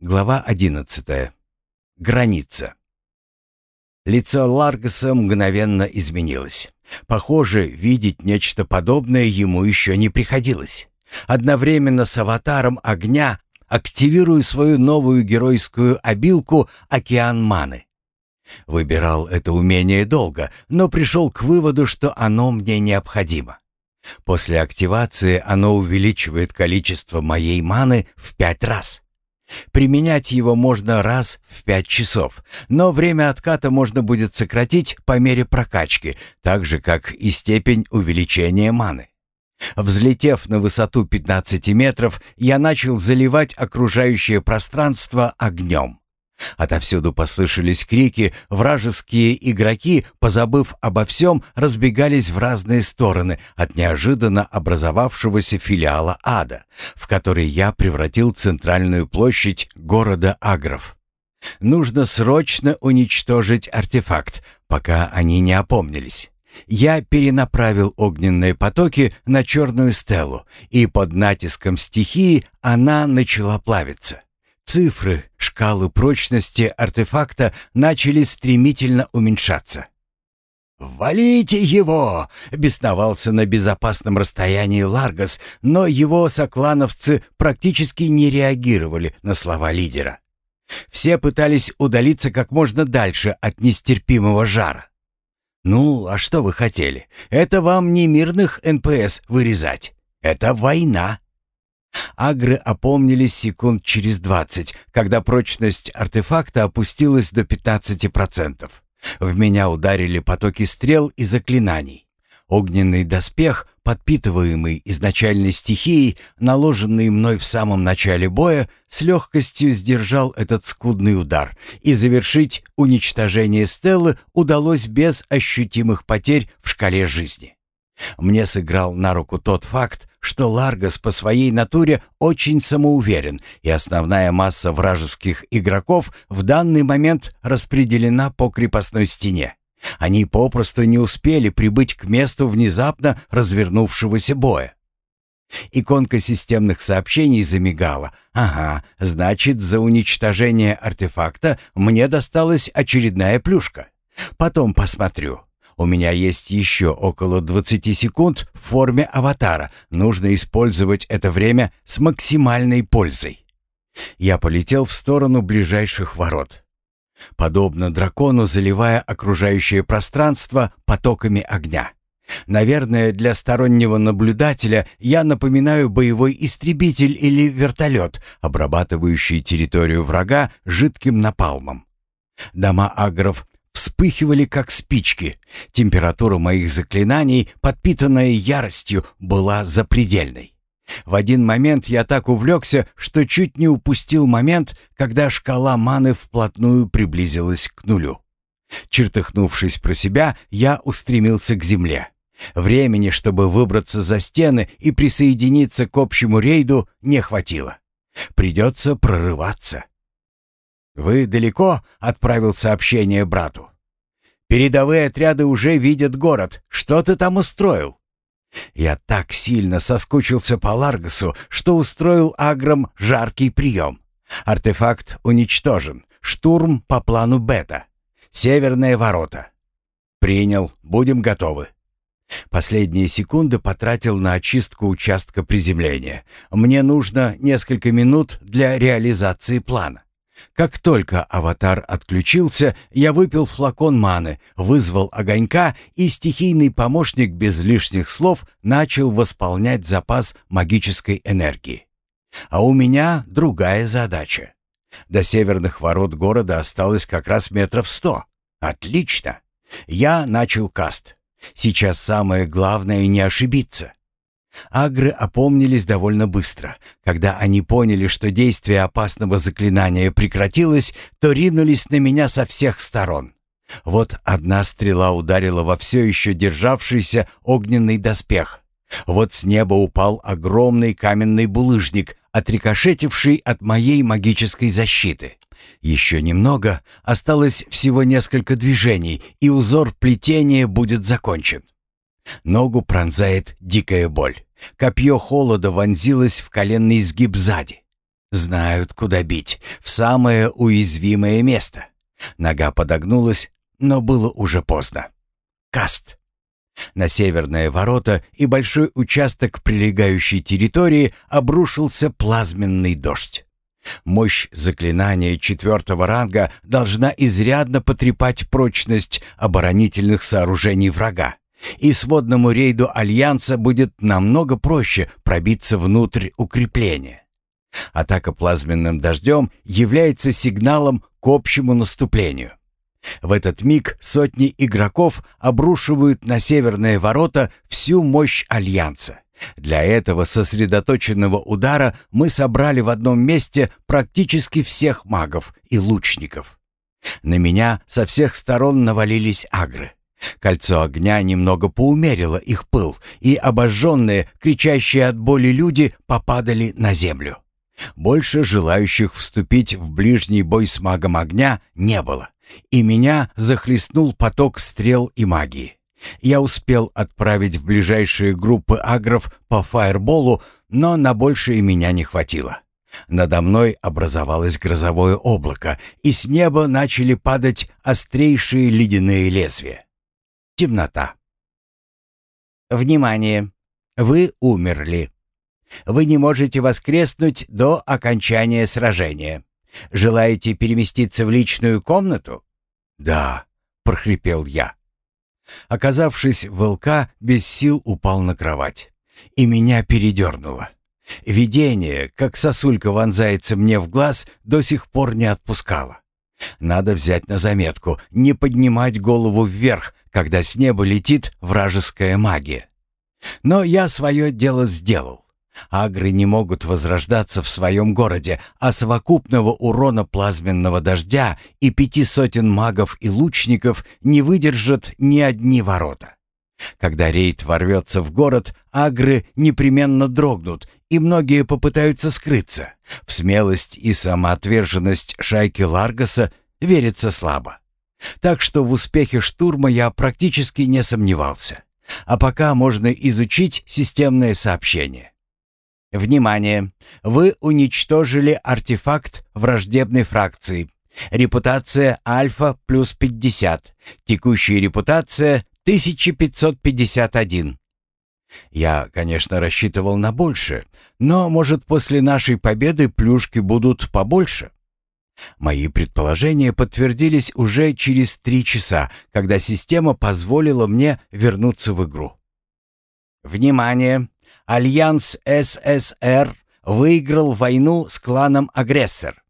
Глава одиннадцатая. Граница. Лицо Ларгаса мгновенно изменилось. Похоже, видеть нечто подобное ему еще не приходилось. Одновременно с аватаром огня активирую свою новую геройскую обилку «Океан Маны». Выбирал это умение долго, но пришел к выводу, что оно мне необходимо. После активации оно увеличивает количество моей маны в пять раз. Применять его можно раз в пять часов, но время отката можно будет сократить по мере прокачки, так же, как и степень увеличения маны. Взлетев на высоту 15 метров, я начал заливать окружающее пространство огнем. Отовсюду послышались крики, вражеские игроки, позабыв обо всем, разбегались в разные стороны от неожиданно образовавшегося филиала ада, в который я превратил центральную площадь города Агров. Нужно срочно уничтожить артефакт, пока они не опомнились. Я перенаправил огненные потоки на черную стелу, и под натиском стихии она начала плавиться. Цифры, шкалы прочности артефакта начали стремительно уменьшаться. «Валите его!» — бесновался на безопасном расстоянии Ларгас, но его соклановцы практически не реагировали на слова лидера. Все пытались удалиться как можно дальше от нестерпимого жара. «Ну, а что вы хотели? Это вам не мирных НПС вырезать. Это война!» Агры опомнились секунд через двадцать, когда прочность артефакта опустилась до 15%. В меня ударили потоки стрел и заклинаний. Огненный доспех, подпитываемый изначальной стихией, наложенный мной в самом начале боя, с легкостью сдержал этот скудный удар, и завершить уничтожение Стеллы удалось без ощутимых потерь в шкале жизни. Мне сыграл на руку тот факт, что Ларгас по своей натуре очень самоуверен, и основная масса вражеских игроков в данный момент распределена по крепостной стене. Они попросту не успели прибыть к месту внезапно развернувшегося боя. Иконка системных сообщений замигала. Ага, значит, за уничтожение артефакта мне досталась очередная плюшка. Потом посмотрю. У меня есть еще около 20 секунд в форме аватара. Нужно использовать это время с максимальной пользой. Я полетел в сторону ближайших ворот. Подобно дракону, заливая окружающее пространство потоками огня. Наверное, для стороннего наблюдателя я напоминаю боевой истребитель или вертолет, обрабатывающий территорию врага жидким напалмом. Дома агров вспыхивали как спички. Температура моих заклинаний, подпитанная яростью, была запредельной. В один момент я так увлекся, что чуть не упустил момент, когда шкала маны вплотную приблизилась к нулю. Чертыхнувшись про себя, я устремился к земле. Времени, чтобы выбраться за стены и присоединиться к общему рейду, не хватило. Придется прорываться. «Вы далеко?» — отправил сообщение брату. «Передовые отряды уже видят город. Что ты там устроил?» Я так сильно соскучился по Ларгасу, что устроил агром жаркий прием. Артефакт уничтожен. Штурм по плану Бета. Северные ворота. Принял. Будем готовы. Последние секунды потратил на очистку участка приземления. Мне нужно несколько минут для реализации плана. Как только аватар отключился, я выпил флакон маны, вызвал огонька, и стихийный помощник без лишних слов начал восполнять запас магической энергии. А у меня другая задача. До северных ворот города осталось как раз метров сто. Отлично. Я начал каст. Сейчас самое главное не ошибиться. Агры опомнились довольно быстро. Когда они поняли, что действие опасного заклинания прекратилось, то ринулись на меня со всех сторон. Вот одна стрела ударила во все еще державшийся огненный доспех. Вот с неба упал огромный каменный булыжник, отрикошетивший от моей магической защиты. Еще немного, осталось всего несколько движений, и узор плетения будет закончен. Ногу пронзает дикая боль. Копье холода вонзилось в коленный изгиб сзади. Знают, куда бить, в самое уязвимое место. Нога подогнулась, но было уже поздно. Каст. На северные ворота и большой участок прилегающей территории обрушился плазменный дождь. Мощь заклинания четвертого ранга должна изрядно потрепать прочность оборонительных сооружений врага, и сводному рейду Альянса будет намного проще пробиться внутрь укрепления. Атака плазменным дождем является сигналом к общему наступлению. В этот миг сотни игроков обрушивают на северные ворота всю мощь Альянса. Для этого сосредоточенного удара мы собрали в одном месте практически всех магов и лучников. На меня со всех сторон навалились агры. Кольцо огня немного поумерило их пыл, и обожженные, кричащие от боли люди попадали на землю. Больше желающих вступить в ближний бой с магом огня не было, и меня захлестнул поток стрел и магии. Я успел отправить в ближайшие группы агров по фаерболу, но на большее меня не хватило. Надо мной образовалось грозовое облако, и с неба начали падать острейшие ледяные лезвия. Темнота. Внимание! Вы умерли. Вы не можете воскреснуть до окончания сражения. Желаете переместиться в личную комнату? Да, прохрипел я. Оказавшись в ЛК, без сил упал на кровать. И меня передернуло. Видение, как сосулька вонзается мне в глаз, до сих пор не отпускало. Надо взять на заметку, не поднимать голову вверх, когда с неба летит вражеская магия. Но я свое дело сделал. Агры не могут возрождаться в своем городе, а совокупного урона плазменного дождя и пяти сотен магов и лучников не выдержат ни одни ворота. Когда рейд ворвется в город, агры непременно дрогнут, и многие попытаются скрыться. В смелость и самоотверженность шайки Ларгаса верится слабо. Так что в успехе штурма я практически не сомневался. А пока можно изучить системное сообщение. Внимание! Вы уничтожили артефакт враждебной фракции. Репутация Альфа плюс 50. Текущая репутация 1551. Я, конечно, рассчитывал на больше, но, может, после нашей победы плюшки будут побольше. Мои предположения подтвердились уже через три часа, когда система позволила мне вернуться в игру. Внимание! Альянс СССР выиграл войну с кланом-агрессор.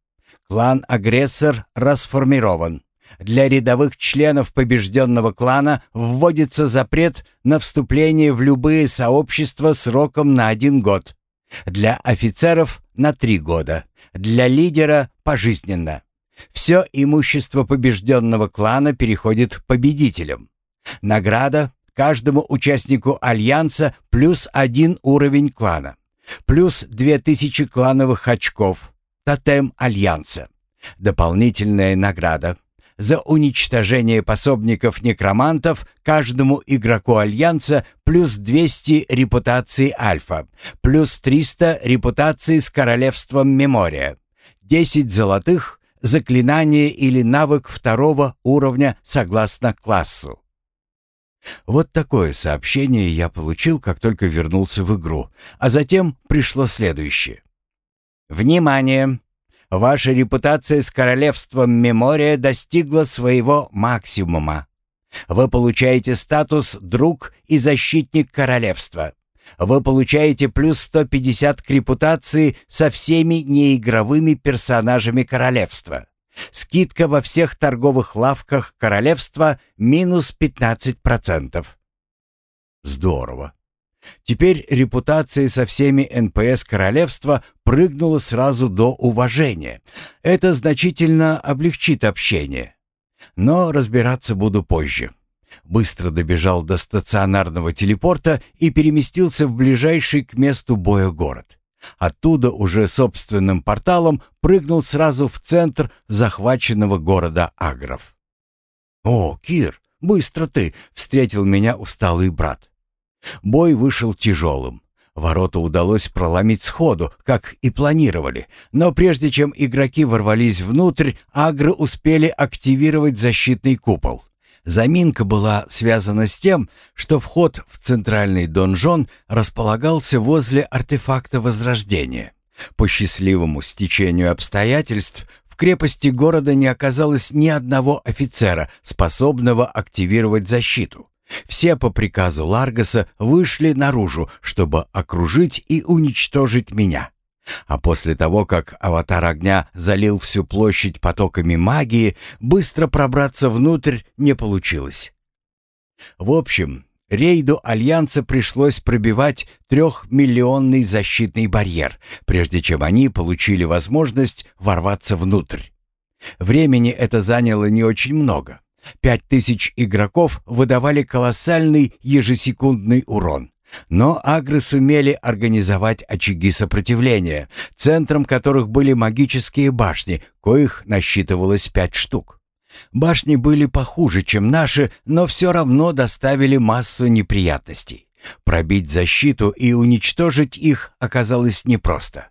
Клан-агрессор расформирован. Для рядовых членов побежденного клана вводится запрет на вступление в любые сообщества сроком на один год. Для офицеров – на три года. Для лидера – пожизненно. Все имущество побежденного клана переходит победителям. Награда Каждому участнику альянса плюс один уровень клана. Плюс две тысячи клановых очков. Тотем альянса. Дополнительная награда. За уничтожение пособников некромантов каждому игроку Альянса плюс 200 репутации Альфа, плюс 300 репутации с Королевством Мемория, 10 золотых, заклинание или навык второго уровня согласно классу. Вот такое сообщение я получил, как только вернулся в игру, а затем пришло следующее. «Внимание! Ваша репутация с королевством Мемория достигла своего максимума. Вы получаете статус «Друг» и «Защитник королевства». Вы получаете плюс 150 к репутации со всеми неигровыми персонажами королевства. Скидка во всех торговых лавках королевства минус 15%. Здорово. Теперь репутация со всеми НПС королевства прыгнула сразу до уважения. Это значительно облегчит общение. Но разбираться буду позже. Быстро добежал до стационарного телепорта и переместился в ближайший к месту боя город. Оттуда уже собственным порталом прыгнул сразу в центр захваченного города Агров. «О, Кир, быстро ты!» — встретил меня усталый брат. Бой вышел тяжелым. Ворота удалось проломить сходу, как и планировали, но прежде чем игроки ворвались внутрь, агры успели активировать защитный купол. Заминка была связана с тем, что вход в центральный донжон располагался возле артефакта Возрождения. По счастливому стечению обстоятельств в крепости города не оказалось ни одного офицера, способного активировать защиту. Все по приказу Ларгаса вышли наружу, чтобы окружить и уничтожить меня. А после того, как аватар огня залил всю площадь потоками магии, быстро пробраться внутрь не получилось. В общем, рейду Альянса пришлось пробивать трехмиллионный защитный барьер, прежде чем они получили возможность ворваться внутрь. Времени это заняло не очень много. Пять тысяч игроков выдавали колоссальный ежесекундный урон. Но агры сумели организовать очаги сопротивления, центром которых были магические башни, коих насчитывалось пять штук. Башни были похуже, чем наши, но все равно доставили массу неприятностей. Пробить защиту и уничтожить их оказалось непросто.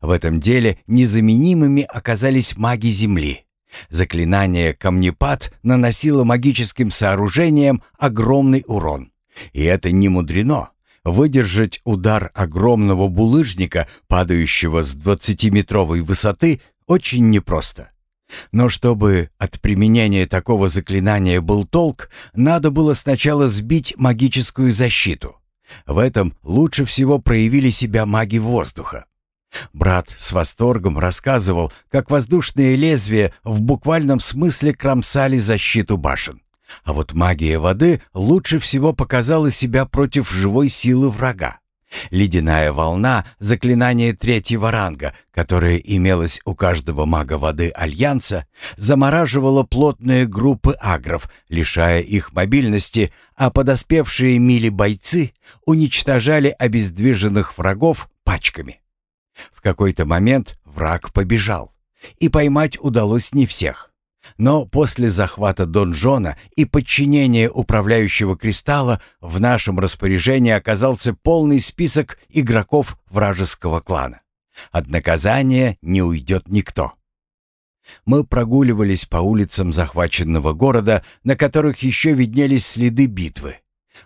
В этом деле незаменимыми оказались маги Земли. Заклинание «Камнепад» наносило магическим сооружениям огромный урон. И это не мудрено. Выдержать удар огромного булыжника, падающего с двадцатиметровой высоты, очень непросто. Но чтобы от применения такого заклинания был толк, надо было сначала сбить магическую защиту. В этом лучше всего проявили себя маги воздуха. Брат с восторгом рассказывал, как воздушные лезвия в буквальном смысле кромсали защиту башен. А вот магия воды лучше всего показала себя против живой силы врага. Ледяная волна — заклинание третьего ранга, которое имелось у каждого мага воды Альянса, замораживала плотные группы агров, лишая их мобильности, а подоспевшие мили бойцы уничтожали обездвиженных врагов пачками. В какой-то момент враг побежал, и поймать удалось не всех. Но после захвата донжона и подчинения управляющего кристалла в нашем распоряжении оказался полный список игроков вражеского клана. От наказания не уйдет никто. Мы прогуливались по улицам захваченного города, на которых еще виднелись следы битвы.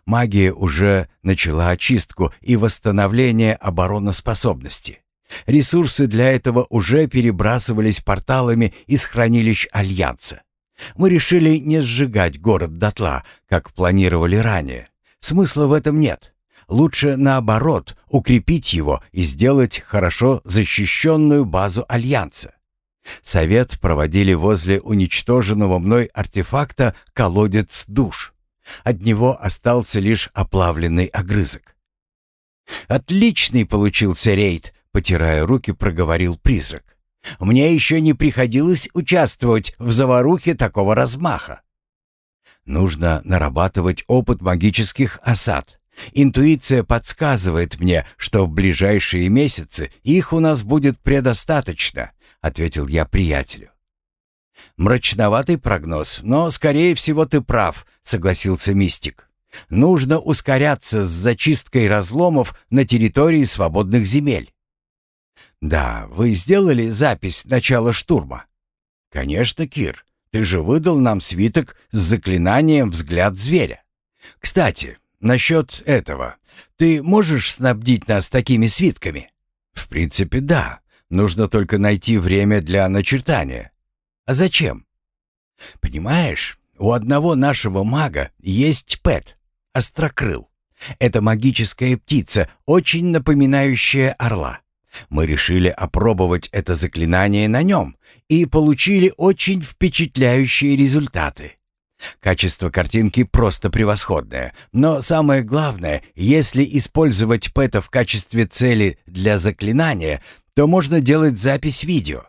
Магия уже начала очистку и восстановление обороноспособности. Ресурсы для этого уже перебрасывались порталами из хранилищ Альянса. Мы решили не сжигать город дотла, как планировали ранее. Смысла в этом нет. Лучше, наоборот, укрепить его и сделать хорошо защищенную базу Альянса. Совет проводили возле уничтоженного мной артефакта колодец душ. От него остался лишь оплавленный огрызок. Отличный получился рейд, потирая руки, проговорил призрак. «Мне еще не приходилось участвовать в заварухе такого размаха». «Нужно нарабатывать опыт магических осад. Интуиция подсказывает мне, что в ближайшие месяцы их у нас будет предостаточно», — ответил я приятелю. «Мрачноватый прогноз, но, скорее всего, ты прав», — согласился мистик. «Нужно ускоряться с зачисткой разломов на территории свободных земель. «Да, вы сделали запись начала штурма?» «Конечно, Кир. Ты же выдал нам свиток с заклинанием «Взгляд зверя». Кстати, насчет этого. Ты можешь снабдить нас такими свитками?» «В принципе, да. Нужно только найти время для начертания». «А зачем?» «Понимаешь, у одного нашего мага есть пэт, острокрыл. Это магическая птица, очень напоминающая орла. Мы решили опробовать это заклинание на нем и получили очень впечатляющие результаты. Качество картинки просто превосходное, но самое главное, если использовать Пэта в качестве цели для заклинания, то можно делать запись видео.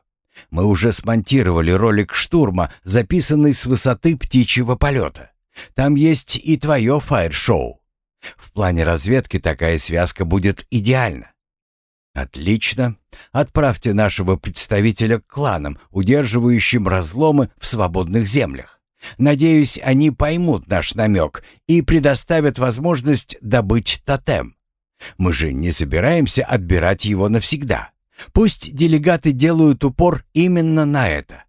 Мы уже смонтировали ролик штурма, записанный с высоты птичьего полета. Там есть и твое фаер-шоу. В плане разведки такая связка будет идеальна. «Отлично. Отправьте нашего представителя к кланам, удерживающим разломы в свободных землях. Надеюсь, они поймут наш намек и предоставят возможность добыть тотем. Мы же не собираемся отбирать его навсегда. Пусть делегаты делают упор именно на это.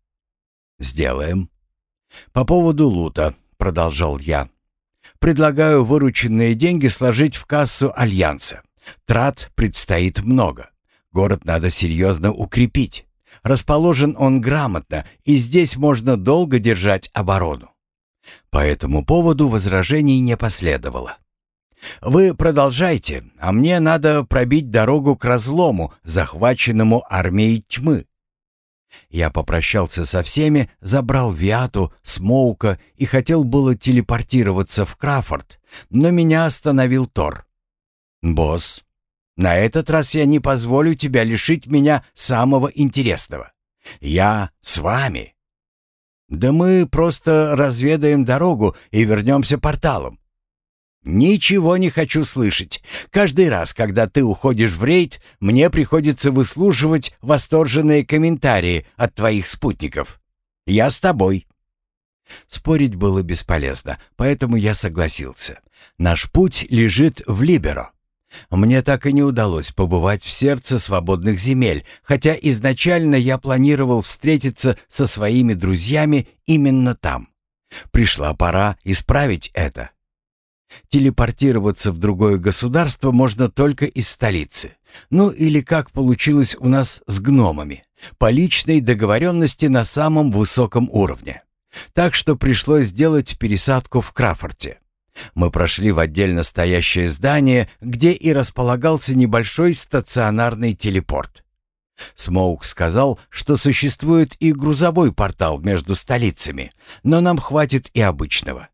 Сделаем. По поводу лута, продолжал я. Предлагаю вырученные деньги сложить в кассу Альянса. Трат предстоит много. Город надо серьезно укрепить. Расположен он грамотно, и здесь можно долго держать оборону. По этому поводу возражений не последовало. Вы продолжайте, а мне надо пробить дорогу к разлому, захваченному армией тьмы. Я попрощался со всеми, забрал Виату, Смоука и хотел было телепортироваться в Крафорд, но меня остановил Тор. «Босс, на этот раз я не позволю тебя лишить меня самого интересного. Я с вами». «Да мы просто разведаем дорогу и вернемся порталом. «Ничего не хочу слышать. Каждый раз, когда ты уходишь в рейд, мне приходится выслушивать восторженные комментарии от твоих спутников. Я с тобой». Спорить было бесполезно, поэтому я согласился. Наш путь лежит в Либеро. Мне так и не удалось побывать в сердце свободных земель, хотя изначально я планировал встретиться со своими друзьями именно там. Пришла пора исправить это. Телепортироваться в другое государство можно только из столицы. Ну или как получилось у нас с гномами, по личной договоренности на самом высоком уровне. Так что пришлось сделать пересадку в Крафорте. Мы прошли в отдельно стоящее здание, где и располагался небольшой стационарный телепорт. Смоук сказал, что существует и грузовой портал между столицами, но нам хватит и обычного.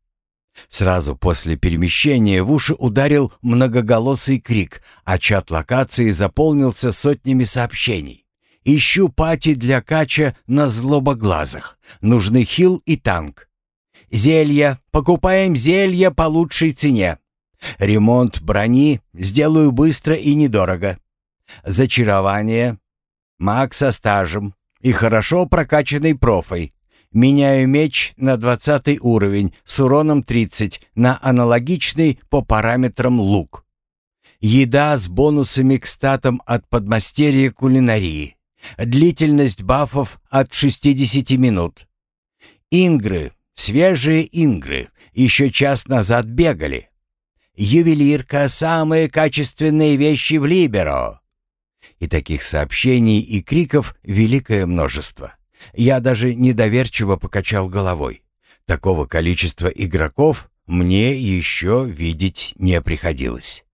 Сразу после перемещения в уши ударил многоголосый крик, а чат локации заполнился сотнями сообщений. «Ищу пати для кача на злобоглазах. Нужны хил и танк. Зелья. Покупаем зелья по лучшей цене. Ремонт брони сделаю быстро и недорого. Зачарование. Маг со стажем и хорошо прокачанной профой. Меняю меч на 20 уровень с уроном 30 на аналогичный по параметрам лук. Еда с бонусами к статам от подмастерья кулинарии. Длительность бафов от 60 минут. Ингры, свежие ингры, еще час назад бегали. Ювелирка — самые качественные вещи в Либеро. И таких сообщений и криков великое множество. Я даже недоверчиво покачал головой. Такого количества игроков мне еще видеть не приходилось.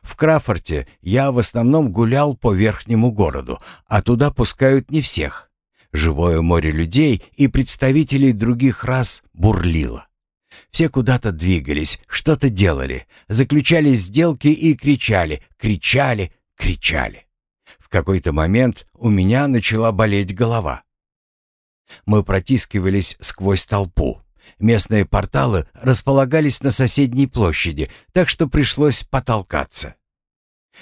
В Крафорте я в основном гулял по верхнему городу, а туда пускают не всех. Живое море людей и представителей других рас бурлило. Все куда-то двигались, что-то делали, заключали сделки и кричали, кричали, кричали. В какой-то момент у меня начала болеть голова. Мы протискивались сквозь толпу. Местные порталы располагались на соседней площади, так что пришлось потолкаться.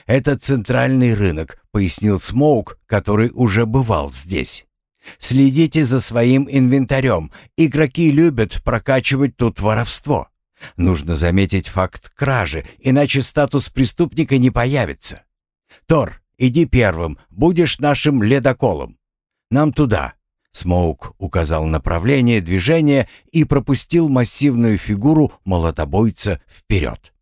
«Это центральный рынок», — пояснил Смоук, который уже бывал здесь. «Следите за своим инвентарем. Игроки любят прокачивать тут воровство. Нужно заметить факт кражи, иначе статус преступника не появится. Тор, иди первым, будешь нашим ледоколом. Нам туда, Смоук указал направление движения и пропустил массивную фигуру молотобойца вперед.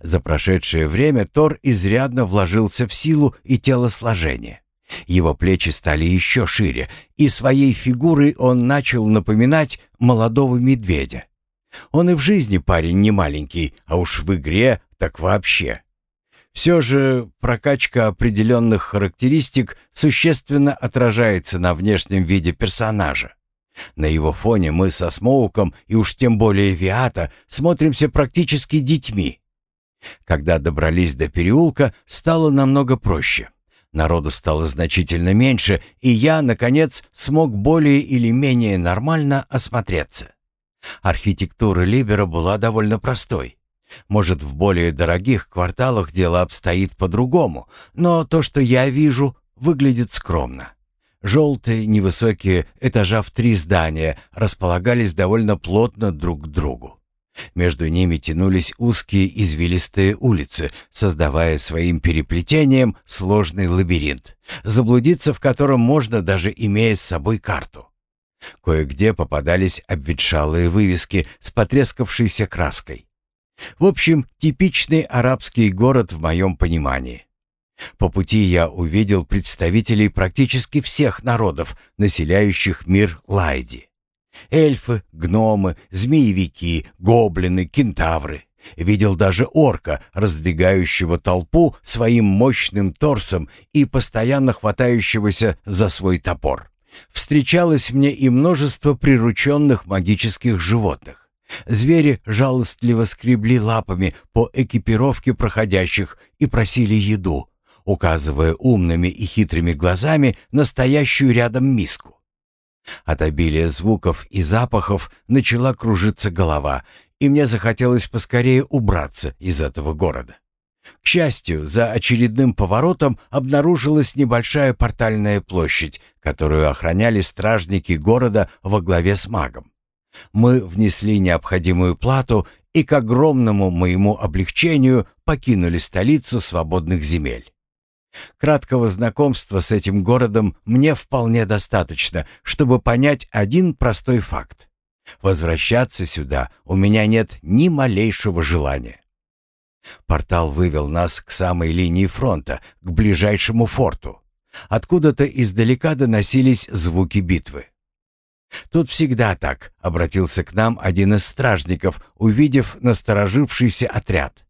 За прошедшее время Тор изрядно вложился в силу и телосложение. Его плечи стали еще шире, и своей фигурой он начал напоминать молодого медведя. Он и в жизни парень не маленький, а уж в игре так вообще. Все же прокачка определенных характеристик существенно отражается на внешнем виде персонажа. На его фоне мы со Смоуком и уж тем более Виата смотримся практически детьми. Когда добрались до переулка, стало намного проще. Народу стало значительно меньше, и я, наконец, смог более или менее нормально осмотреться. Архитектура Либера была довольно простой. Может, в более дорогих кварталах дело обстоит по-другому, но то, что я вижу, выглядит скромно. Желтые невысокие этажа в три здания располагались довольно плотно друг к другу. Между ними тянулись узкие извилистые улицы, создавая своим переплетением сложный лабиринт, заблудиться в котором можно даже имея с собой карту. Кое-где попадались обветшалые вывески с потрескавшейся краской. В общем, типичный арабский город в моем понимании. По пути я увидел представителей практически всех народов, населяющих мир Лайди. Эльфы, гномы, змеевики, гоблины, кентавры. Видел даже орка, раздвигающего толпу своим мощным торсом и постоянно хватающегося за свой топор. Встречалось мне и множество прирученных магических животных. Звери жалостливо скребли лапами по экипировке проходящих и просили еду, указывая умными и хитрыми глазами настоящую рядом миску. От обилия звуков и запахов начала кружиться голова, и мне захотелось поскорее убраться из этого города. К счастью, за очередным поворотом обнаружилась небольшая портальная площадь, которую охраняли стражники города во главе с магом. Мы внесли необходимую плату и к огромному моему облегчению покинули столицу свободных земель. Краткого знакомства с этим городом мне вполне достаточно, чтобы понять один простой факт. Возвращаться сюда у меня нет ни малейшего желания. Портал вывел нас к самой линии фронта, к ближайшему форту. Откуда-то издалека доносились звуки битвы. «Тут всегда так», — обратился к нам один из стражников, увидев насторожившийся отряд.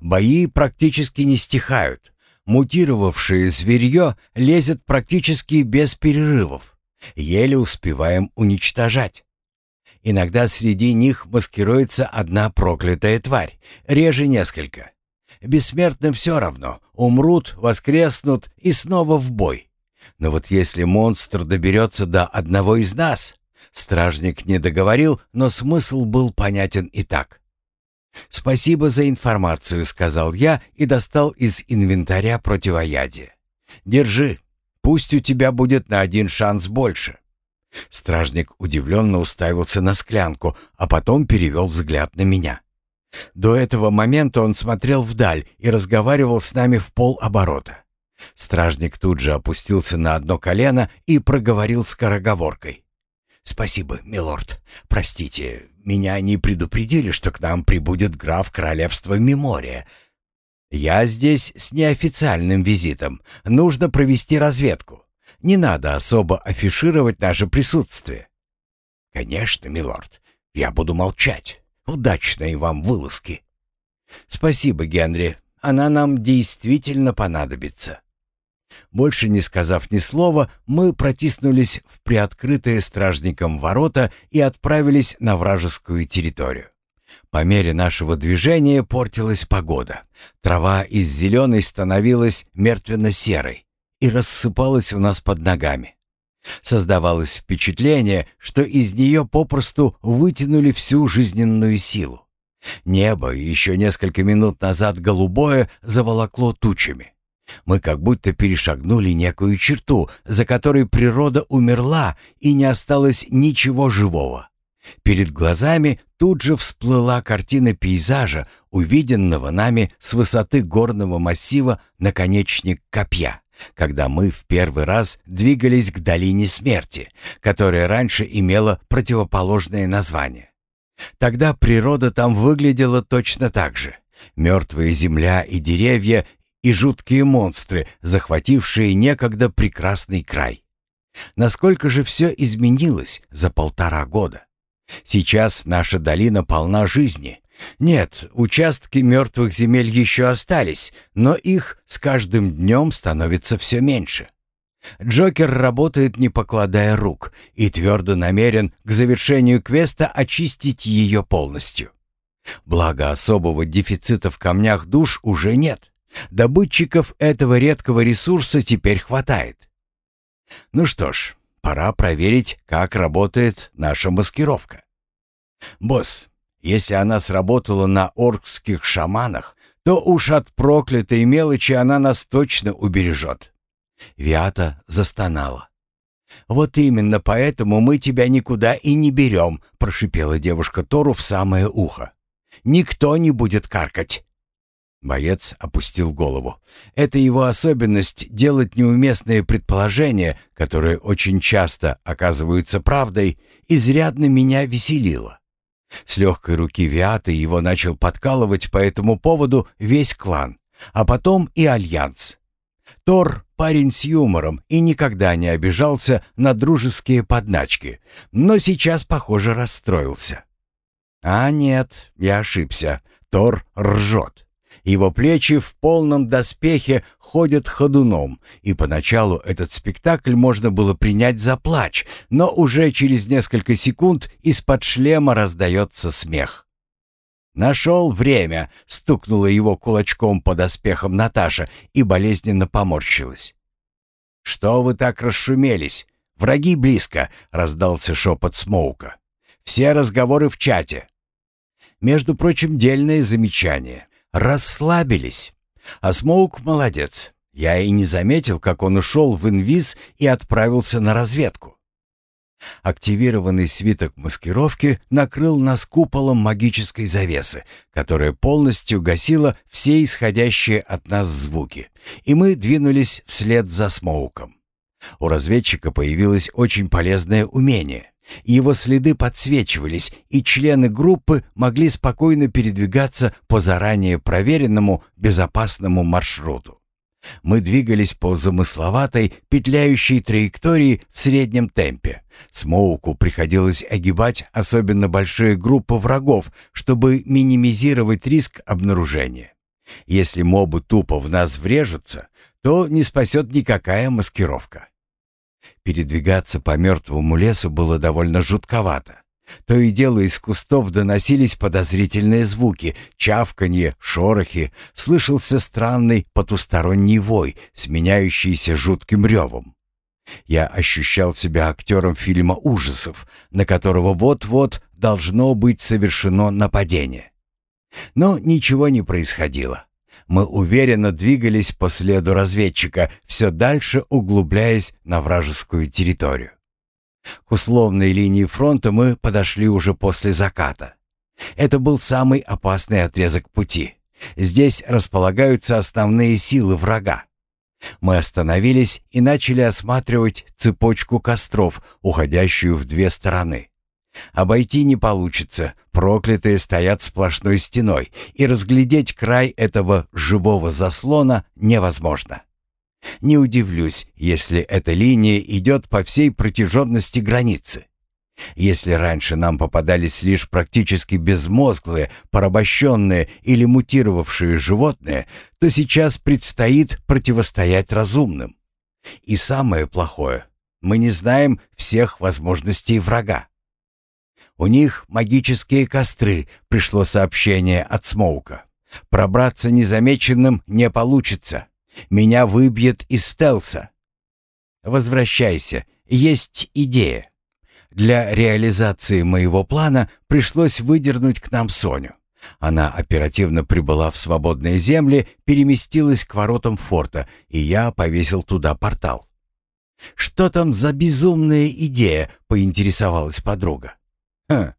«Бои практически не стихают. Мутировавшее зверье лезет практически без перерывов. Еле успеваем уничтожать. Иногда среди них маскируется одна проклятая тварь, реже несколько. Бессмертным все равно, умрут, воскреснут и снова в бой. Но вот если монстр доберется до одного из нас... Стражник не договорил, но смысл был понятен и так. «Спасибо за информацию», — сказал я и достал из инвентаря противоядие. «Держи, пусть у тебя будет на один шанс больше». Стражник удивленно уставился на склянку, а потом перевел взгляд на меня. До этого момента он смотрел вдаль и разговаривал с нами в полоборота. Стражник тут же опустился на одно колено и проговорил скороговоркой. «Спасибо, милорд. Простите, меня не предупредили, что к нам прибудет граф королевства Мемория. Я здесь с неофициальным визитом. Нужно провести разведку. Не надо особо афишировать наше присутствие». «Конечно, милорд. Я буду молчать. Удачной вам вылазки». «Спасибо, Генри. Она нам действительно понадобится». Больше не сказав ни слова, мы протиснулись в приоткрытые стражником ворота и отправились на вражескую территорию. По мере нашего движения портилась погода. Трава из зеленой становилась мертвенно-серой и рассыпалась у нас под ногами. Создавалось впечатление, что из нее попросту вытянули всю жизненную силу. Небо, еще несколько минут назад голубое, заволокло тучами. Мы как будто перешагнули некую черту, за которой природа умерла и не осталось ничего живого. Перед глазами тут же всплыла картина пейзажа, увиденного нами с высоты горного массива наконечник копья, когда мы в первый раз двигались к долине смерти, которая раньше имела противоположное название. Тогда природа там выглядела точно так же. Мертвая земля и деревья и жуткие монстры, захватившие некогда прекрасный край. Насколько же все изменилось за полтора года? Сейчас наша долина полна жизни. Нет, участки мертвых земель еще остались, но их с каждым днем становится все меньше. Джокер работает не покладая рук и твердо намерен к завершению квеста очистить ее полностью. Благо особого дефицита в камнях душ уже нет. Добытчиков этого редкого ресурса теперь хватает. Ну что ж, пора проверить, как работает наша маскировка. Босс, если она сработала на оркских шаманах, то уж от проклятой мелочи она нас точно убережет. Виата застонала. «Вот именно поэтому мы тебя никуда и не берем», — прошипела девушка Тору в самое ухо. Никто не будет каркать. Боец опустил голову. Это его особенность делать неуместные предположения, которые очень часто оказываются правдой, изрядно меня веселило. С легкой руки Виаты его начал подкалывать по этому поводу весь клан, а потом и Альянс. Тор — парень с юмором и никогда не обижался на дружеские подначки, но сейчас, похоже, расстроился. А нет, я ошибся. Тор ржет. Его плечи в полном доспехе ходят ходуном, и поначалу этот спектакль можно было принять за плач, но уже через несколько секунд из-под шлема раздается смех. «Нашел время!» — стукнула его кулачком по доспехам Наташа и болезненно поморщилась. «Что вы так расшумелись? Враги близко!» — раздался шепот Смоука. «Все разговоры в чате». Между прочим, дельное замечание. Расслабились. А Смоук молодец. Я и не заметил, как он ушел в инвиз и отправился на разведку. Активированный свиток маскировки накрыл нас куполом магической завесы, которая полностью гасила все исходящие от нас звуки, и мы двинулись вслед за Смоуком. У разведчика появилось очень полезное умение. Его следы подсвечивались, и члены группы могли спокойно передвигаться по заранее проверенному безопасному маршруту. Мы двигались по замысловатой, петляющей траектории в среднем темпе. Смоуку приходилось огибать особенно большие группы врагов, чтобы минимизировать риск обнаружения. Если мобы тупо в нас врежутся, то не спасет никакая маскировка. Передвигаться по мертвому лесу было довольно жутковато. То и дело из кустов доносились подозрительные звуки, чавканье, шорохи, слышался странный потусторонний вой, сменяющийся жутким ревом. Я ощущал себя актером фильма ужасов, на которого вот-вот должно быть совершено нападение. Но ничего не происходило. Мы уверенно двигались по следу разведчика, все дальше углубляясь на вражескую территорию. К условной линии фронта мы подошли уже после заката. Это был самый опасный отрезок пути. Здесь располагаются основные силы врага. Мы остановились и начали осматривать цепочку костров, уходящую в две стороны. Обойти не получится, проклятые стоят сплошной стеной, и разглядеть край этого живого заслона невозможно. Не удивлюсь, если эта линия идет по всей протяженности границы. Если раньше нам попадались лишь практически безмозглые, порабощенные или мутировавшие животные, то сейчас предстоит противостоять разумным. И самое плохое, мы не знаем всех возможностей врага. У них магические костры, пришло сообщение от Смоука. Пробраться незамеченным не получится. Меня выбьет из стелса. Возвращайся, есть идея. Для реализации моего плана пришлось выдернуть к нам Соню. Она оперативно прибыла в свободные земли, переместилась к воротам форта, и я повесил туда портал. «Что там за безумная идея?» — поинтересовалась подруга. «Хм,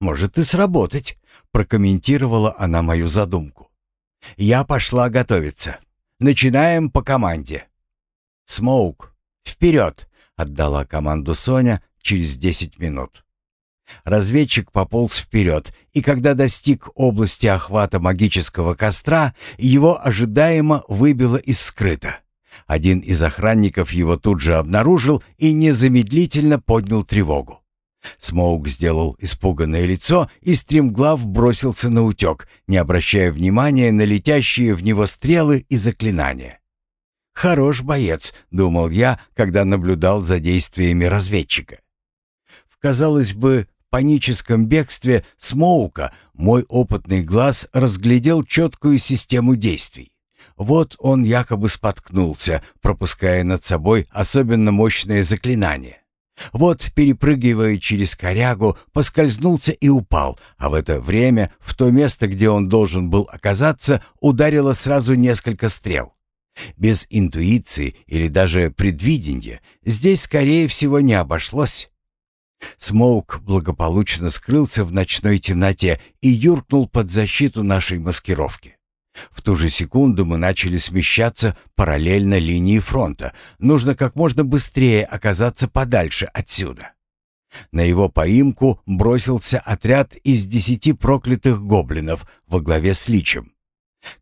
может и сработать», — прокомментировала она мою задумку. Я пошла готовиться. Начинаем по команде. «Смоук, вперед!» — отдала команду Соня через десять минут. Разведчик пополз вперед, и когда достиг области охвата магического костра, его ожидаемо выбило из скрыта. Один из охранников его тут же обнаружил и незамедлительно поднял тревогу. Смоук сделал испуганное лицо и стремглав бросился на утек, не обращая внимания на летящие в него стрелы и заклинания. «Хорош боец», — думал я, когда наблюдал за действиями разведчика. В, казалось бы, паническом бегстве Смоука мой опытный глаз разглядел четкую систему действий. Вот он якобы споткнулся, пропуская над собой особенно мощное заклинание. Вот, перепрыгивая через корягу, поскользнулся и упал, а в это время в то место, где он должен был оказаться, ударило сразу несколько стрел. Без интуиции или даже предвидения здесь, скорее всего, не обошлось. Смоук благополучно скрылся в ночной темноте и юркнул под защиту нашей маскировки. В ту же секунду мы начали смещаться параллельно линии фронта. Нужно как можно быстрее оказаться подальше отсюда. На его поимку бросился отряд из десяти проклятых гоблинов во главе с Личем.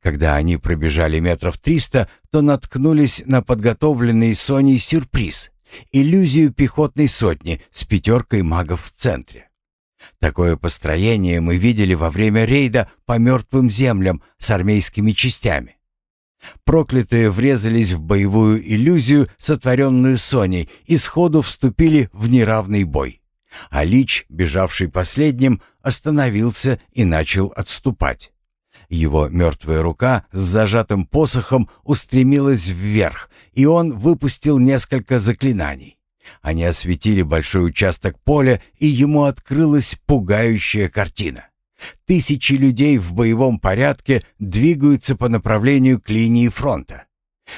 Когда они пробежали метров триста, то наткнулись на подготовленный Соней сюрприз — иллюзию пехотной сотни с пятеркой магов в центре. Такое построение мы видели во время рейда по мертвым землям с армейскими частями. Проклятые врезались в боевую иллюзию, сотворенную Соней, и сходу вступили в неравный бой. А Лич, бежавший последним, остановился и начал отступать. Его мертвая рука с зажатым посохом устремилась вверх, и он выпустил несколько заклинаний. Они осветили большой участок поля, и ему открылась пугающая картина. Тысячи людей в боевом порядке двигаются по направлению к линии фронта.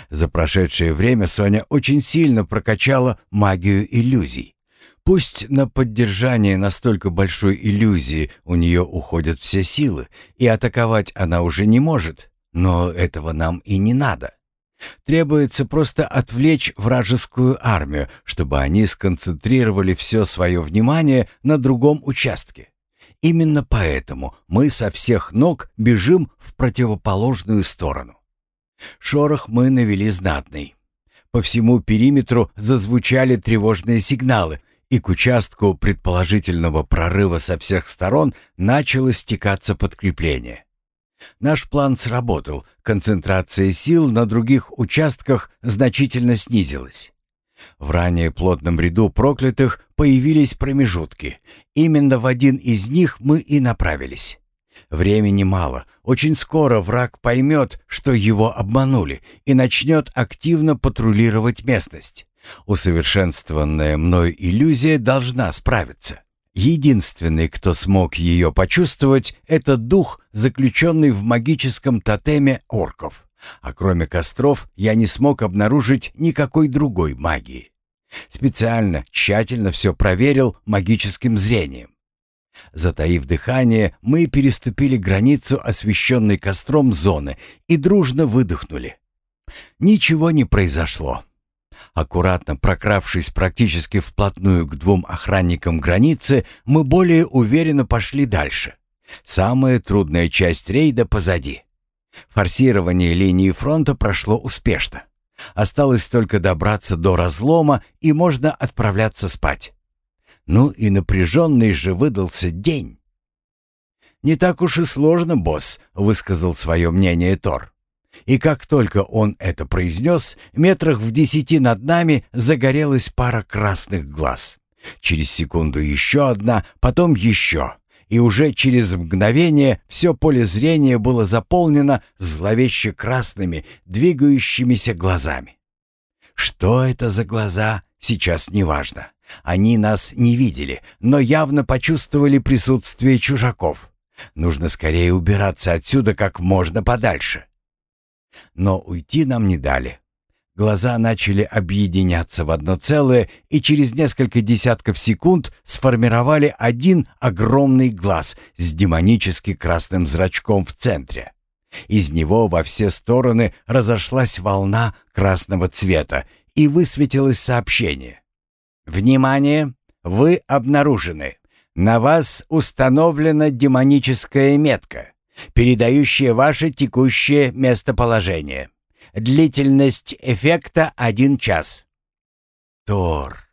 За прошедшее время Соня очень сильно прокачала магию иллюзий. Пусть на поддержание настолько большой иллюзии у нее уходят все силы, и атаковать она уже не может, но этого нам и не надо. Требуется просто отвлечь вражескую армию, чтобы они сконцентрировали все свое внимание на другом участке. Именно поэтому мы со всех ног бежим в противоположную сторону. Шорох мы навели знатный. По всему периметру зазвучали тревожные сигналы, и к участку предположительного прорыва со всех сторон начало стекаться подкрепление. Наш план сработал, концентрация сил на других участках значительно снизилась. В ранее плотном ряду проклятых появились промежутки. Именно в один из них мы и направились. Времени мало. Очень скоро враг поймет, что его обманули, и начнет активно патрулировать местность. Усовершенствованная мной иллюзия должна справиться. Единственный, кто смог ее почувствовать, это дух, заключенный в магическом тотеме орков. А кроме костров я не смог обнаружить никакой другой магии. Специально, тщательно все проверил магическим зрением. Затаив дыхание, мы переступили границу освещенной костром зоны и дружно выдохнули. Ничего не произошло. Аккуратно прокравшись практически вплотную к двум охранникам границы, мы более уверенно пошли дальше. Самая трудная часть рейда позади. Форсирование линии фронта прошло успешно. Осталось только добраться до разлома, и можно отправляться спать. Ну и напряженный же выдался день. «Не так уж и сложно, босс», — высказал свое мнение Тор. И как только он это произнес, метрах в десяти над нами загорелась пара красных глаз. Через секунду еще одна, потом еще. И уже через мгновение все поле зрения было заполнено зловеще красными, двигающимися глазами. Что это за глаза, сейчас неважно. Они нас не видели, но явно почувствовали присутствие чужаков. Нужно скорее убираться отсюда как можно подальше. Но уйти нам не дали. Глаза начали объединяться в одно целое и через несколько десятков секунд сформировали один огромный глаз с демонически красным зрачком в центре. Из него во все стороны разошлась волна красного цвета и высветилось сообщение. «Внимание! Вы обнаружены. На вас установлена демоническая метка передающие ваше текущее местоположение. Длительность эффекта один час. Тор,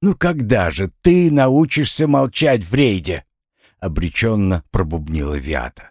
ну когда же ты научишься молчать в рейде? Обреченно пробубнила Виата.